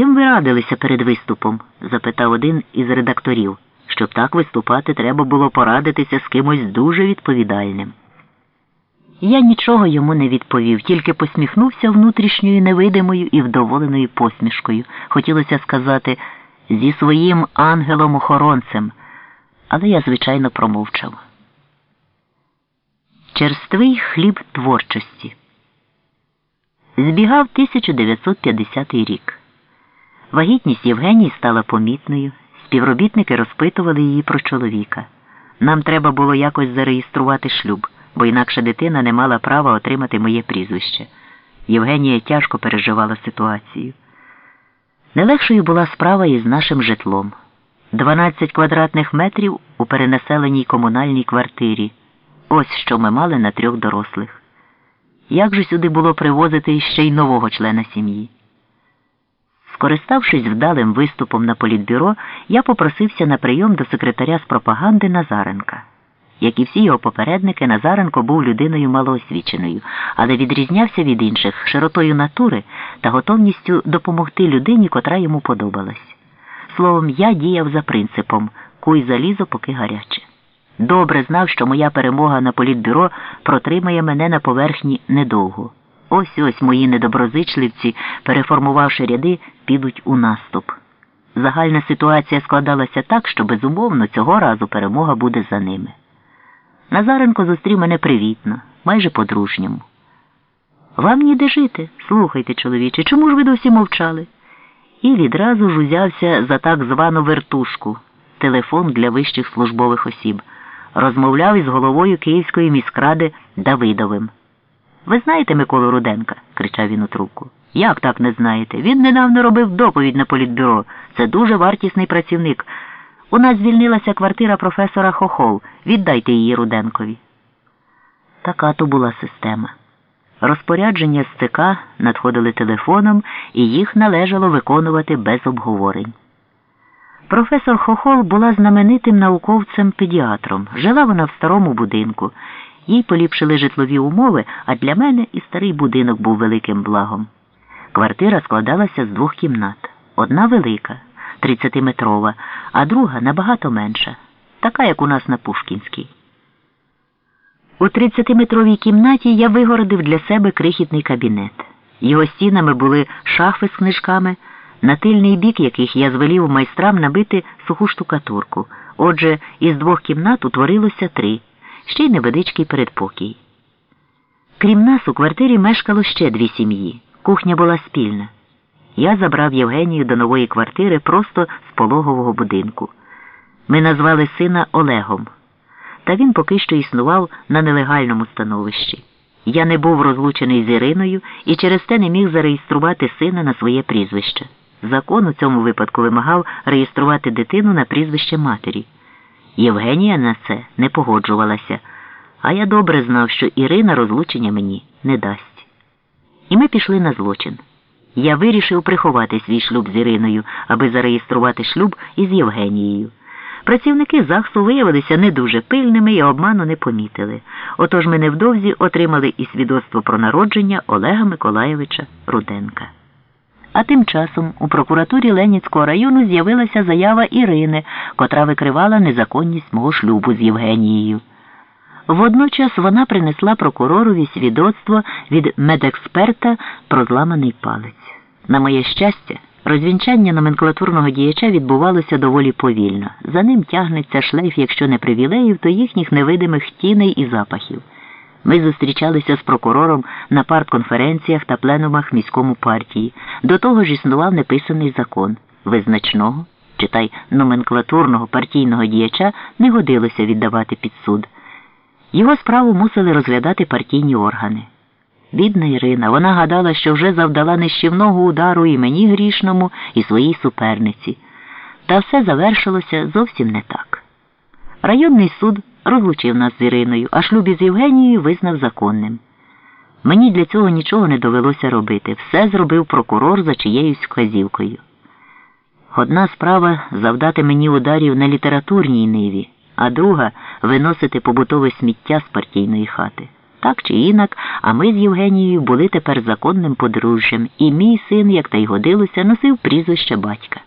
ким ви радилися перед виступом? запитав один із редакторів. Щоб так виступати, треба було порадитися з кимось дуже відповідальним. Я нічого йому не відповів, тільки посміхнувся внутрішньою невидимою і вдоволеною посмішкою. Хотілося сказати зі своїм ангелом-охоронцем, але я, звичайно, промовчав. Черствий хліб творчості. Збігав 1950 рік. Вагітність Євгенії стала помітною. Співробітники розпитували її про чоловіка. Нам треба було якось зареєструвати шлюб, бо інакше дитина не мала права отримати моє прізвище. Євгенія тяжко переживала ситуацію. Нелегшою була справа із нашим житлом. 12 квадратних метрів у перенаселеній комунальній квартирі. Ось що ми мали на трьох дорослих. Як же сюди було привозити ще й нового члена сім'ї? Скориставшись вдалим виступом на політбюро, я попросився на прийом до секретаря з пропаганди Назаренка. Як і всі його попередники, Назаренко був людиною малоосвіченою, але відрізнявся від інших широтою натури та готовністю допомогти людині, котра йому подобалась. Словом, я діяв за принципом куй залізо, поки гаряче. Добре знав, що моя перемога на політбюро протримає мене на поверхні недовго. Ось ось мої недоброзичливці, переформувавши ряди, підуть у наступ. Загальна ситуація складалася так, що безумовно цього разу перемога буде за ними. Назаренко зустрів мене привітно, майже по-дружньому. Вам ніде жити? Слухайте, чоловіче, чому ж ви досі мовчали? І відразу ж узявся за так звану вертушку телефон для вищих службових осіб. Розмовляв із головою Київської міськради Давидовим. Ви знаєте Миколу Руденка? кричав він у трубку. Як так не знаєте? Він недавно робив доповідь на політбюро. Це дуже вартісний працівник. У нас звільнилася квартира професора Хохол. Віддайте її Руденкові. Така то була система. Розпорядження з ЦК надходили телефоном, і їх належало виконувати без обговорень. Професор Хохол була знаменитим науковцем-педіатром. Жила вона в старому будинку. Їй поліпшили житлові умови, а для мене і старий будинок був великим благом. Квартира складалася з двох кімнат. Одна велика, 30-метрова, а друга набагато менша, така, як у нас на Пушкінській. У 30-метровій кімнаті я вигородив для себе крихітний кабінет. Його стінами були шафи з книжками, на тильний бік яких я звелів майстрам набити суху штукатурку. Отже, із двох кімнат утворилося три ще й невеличкий передпокій. Крім нас, у квартирі мешкало ще дві сім'ї. Кухня була спільна. Я забрав Євгенію до нової квартири просто з пологового будинку. Ми назвали сина Олегом, та він поки що існував на нелегальному становищі. Я не був розлучений з Іриною і через те не міг зареєструвати сина на своє прізвище. Закон у цьому випадку вимагав реєструвати дитину на прізвище матері. Євгенія на це не погоджувалася, а я добре знав, що Ірина розлучення мені не дасть. І ми пішли на злочин. Я вирішив приховати свій шлюб з Іриною, аби зареєструвати шлюб із Євгенією. Працівники ЗАГСу виявилися не дуже пильними і обману не помітили. Отож ми невдовзі отримали і свідоцтво про народження Олега Миколаєвича Руденка. А тим часом у прокуратурі Леніцького району з'явилася заява Ірини, котра викривала незаконність мого шлюбу з Євгенією. Водночас вона принесла прокуророві свідоцтво від медексперта про зламаний палець. На моє щастя, розвінчання номенклатурного діяча відбувалося доволі повільно. За ним тягнеться шлейф, якщо не привілеїв, то їхніх невидимих тіней і запахів. Ми зустрічалися з прокурором на партконференціях та пленумах міському партії. До того ж існував неписаний закон. Визначного, читай номенклатурного партійного діяча не годилося віддавати під суд. Його справу мусили розглядати партійні органи. Бідна Ірина, вона гадала, що вже завдала нищівного удару і мені грішному, і своїй суперниці. Та все завершилося зовсім не так. Районний суд розлучив нас з Іриною, а шлюб із Євгенією визнав законним. Мені для цього нічого не довелося робити. Все зробив прокурор за чиєюсь вказівкою. Одна справа завдати мені ударів на літературній ниві, а друга виносити побутове сміття з партійної хати. Так чи інак, а ми з Євгенією були тепер законним подружжям, і мій син, як та й годилося, носив прізвище батька.